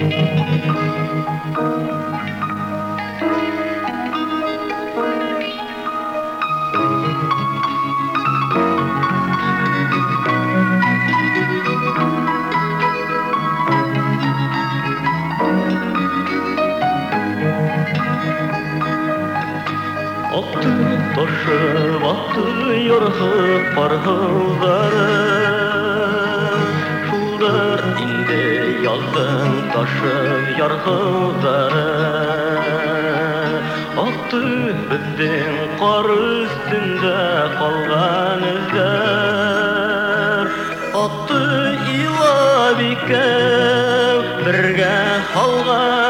Otur, toşu, otur, yorhu, parhu, varı ялҡын ташы ярһыуҙары Аҡ төҫ беҙҙең ҡар өҫтөндә ҡалған эҙҙәр Атты илап бергә һалған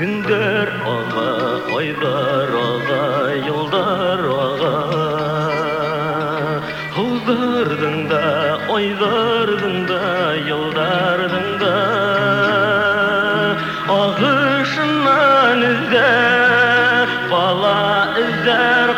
Gündür Haydar ağa, yoldar ağa Hul dardında, oy dardında, yol dardında Ağışından izler, bala izler,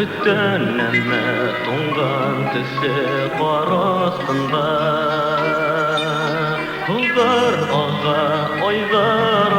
Көттән нәмә туңған төсе ҡара аҫтында Һулдар аға айҙар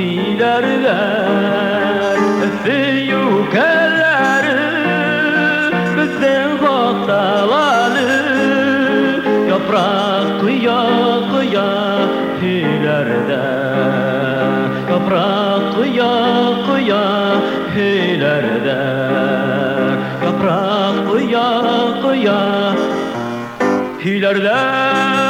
Silerler Fiyukeleri Bizim bahçeleri Yaprak kıya kıya Hilerde Yaprak kıya kıya Hilerde Yaprak kıya kıya Hilerde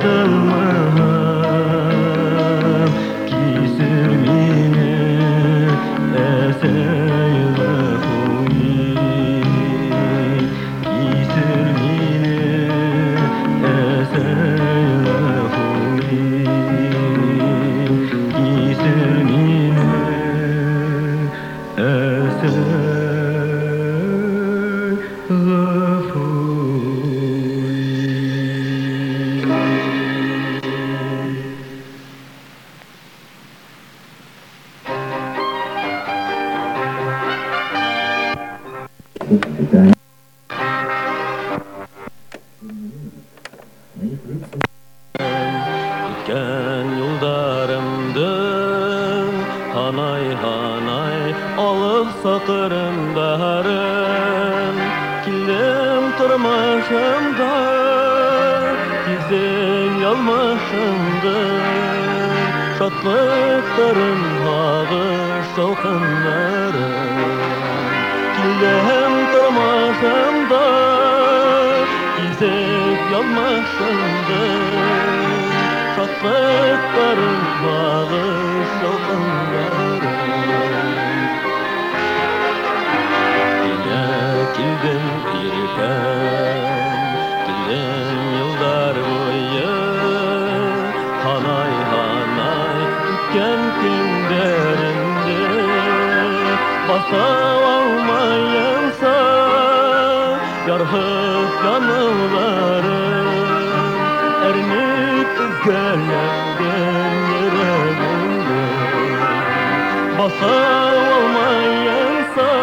the tutturmasam da Gizden yalmasam da Şatlıkların ağır salkınları Gildem durmasam da Gizek yalmasam da Şatlıkların ağır salkınları Öldüm birden. Dilim yıllar boyu Hanay hanay Kentin derinde Basam almayınsa Yarhıp yanılarım Erinip izgelendim Yere gündüm Basam almayınsa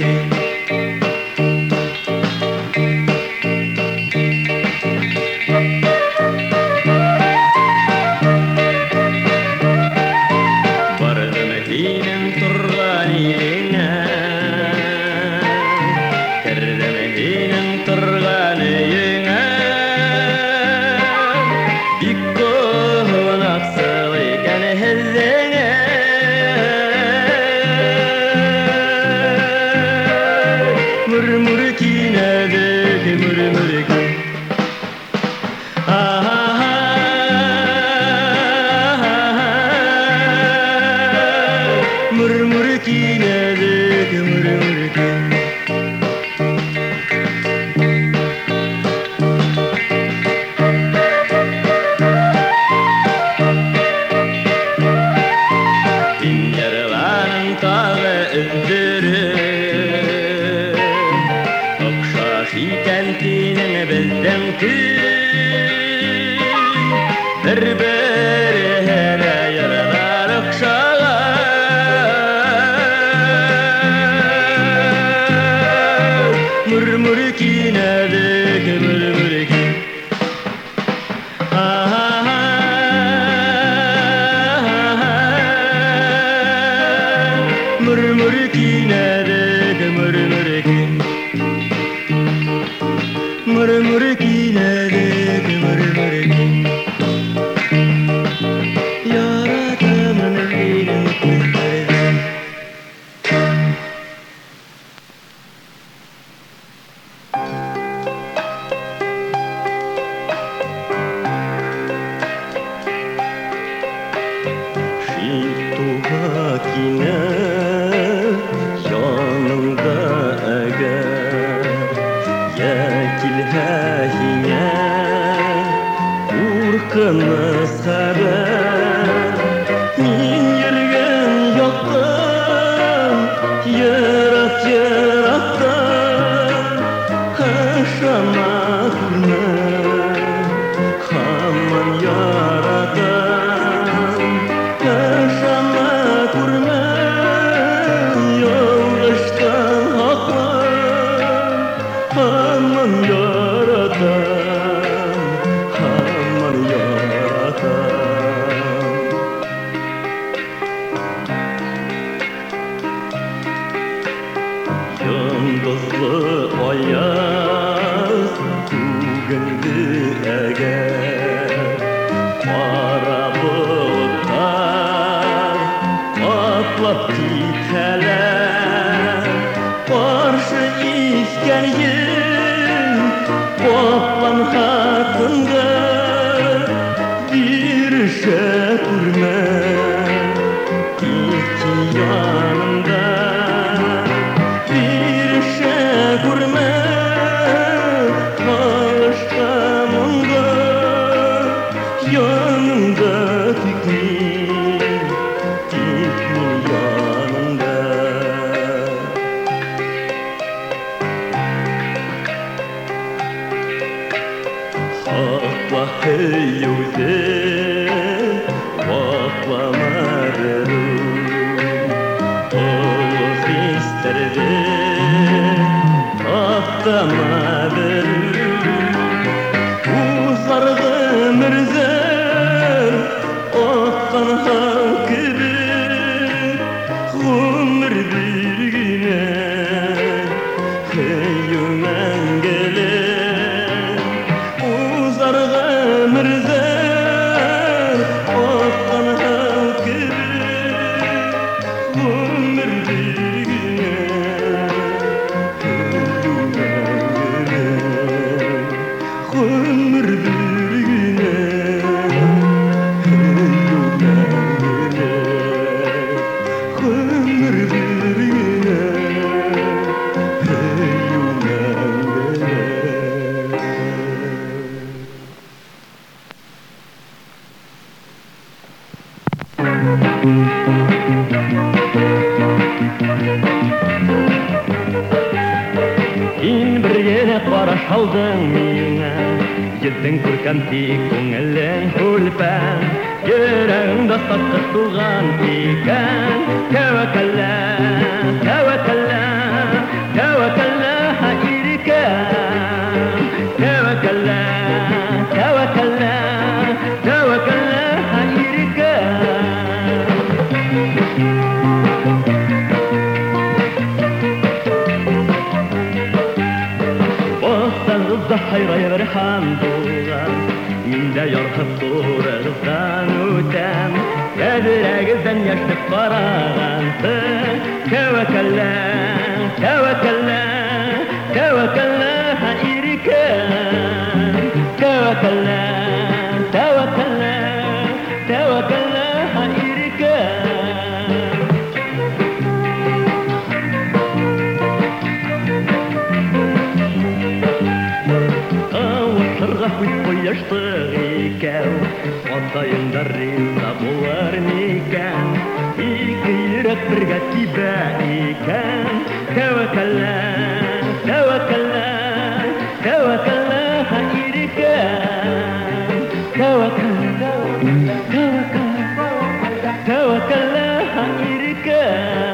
every day. Yine de gümür müreki Mürü müreki yanındaki hayroyer ham bo'lgan uyingda yorqib so'rig'izdan o'tam kadragizdan yashnab qarag'ansiz tavakkalla tavakkalla tavakkalla ha irikan tavakkalla Sayınlarıyla kau İlk kau birga kau iken Tevekalla, tevekalla, tevekalla hayriken Tevekalla, tevekalla, tevekalla hayriken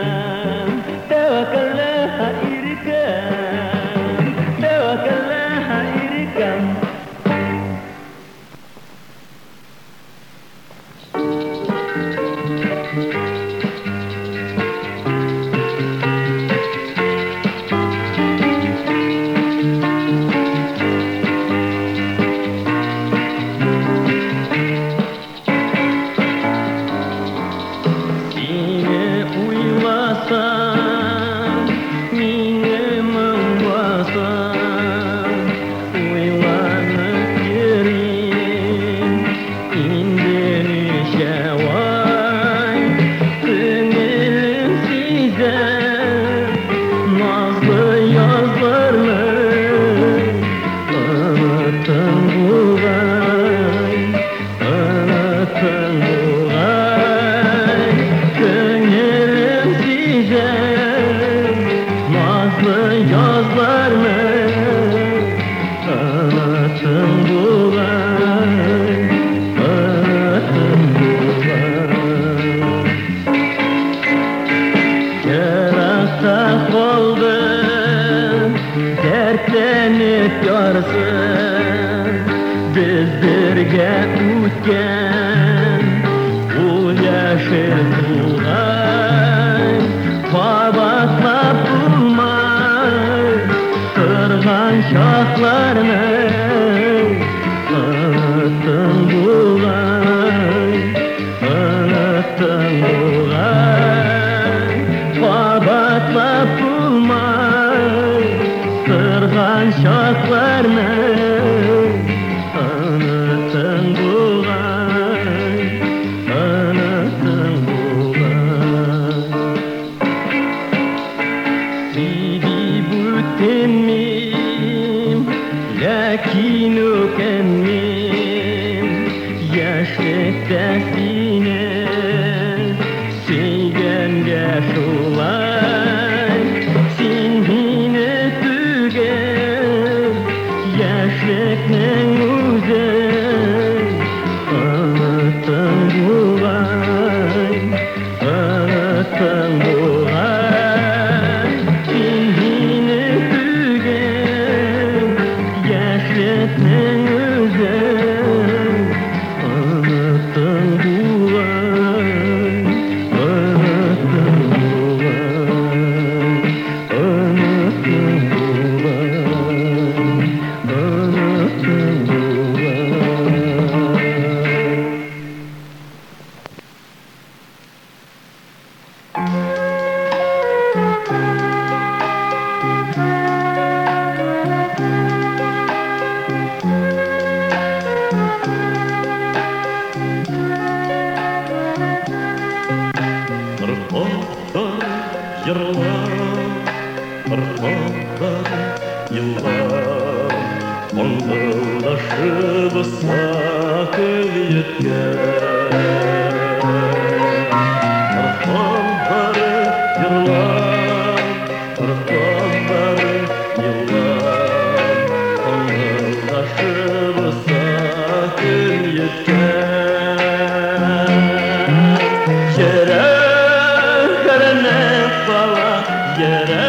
yere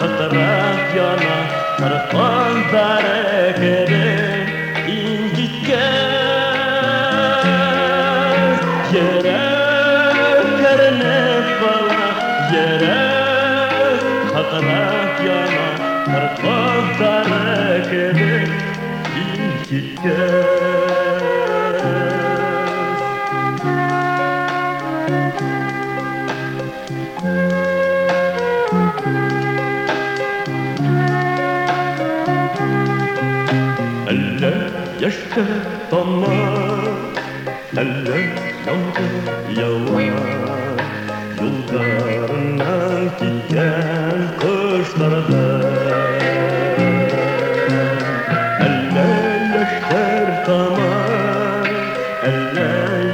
Hatırlat yana Tarafan berekeri İngitken Yere Kerene bana Yere Hatırlat yana Tarafan berekeri İngitken damlar Eller yağmur yağar Yollarından giden kuşlarda Eller yaşlar damar Eller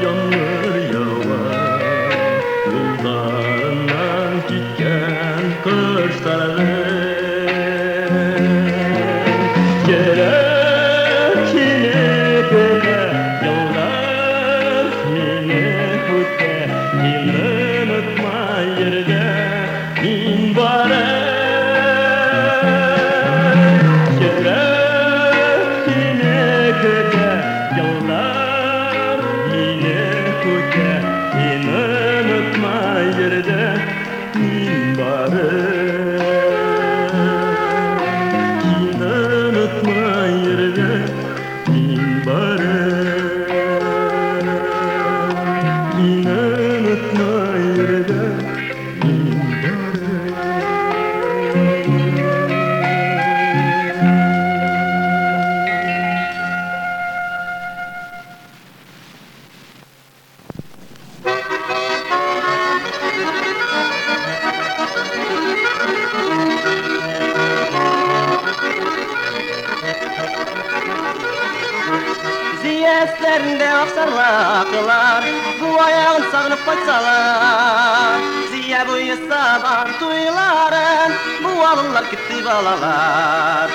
balalar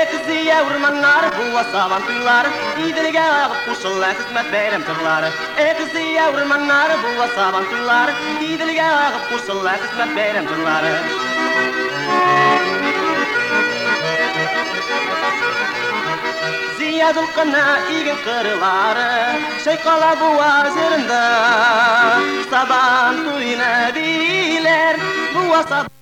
Экзи урманнар, була сабан туйлар Иделгә агып кушыла хезмәт бәйрәм турлары Экзия урманнар, була сабан туйлар Иделгә агып кушыла хезмәт бәйрәм турлары Зиядул кына иген кырылары Шайкала буа җырында Сабан туйны диләр Буа сабан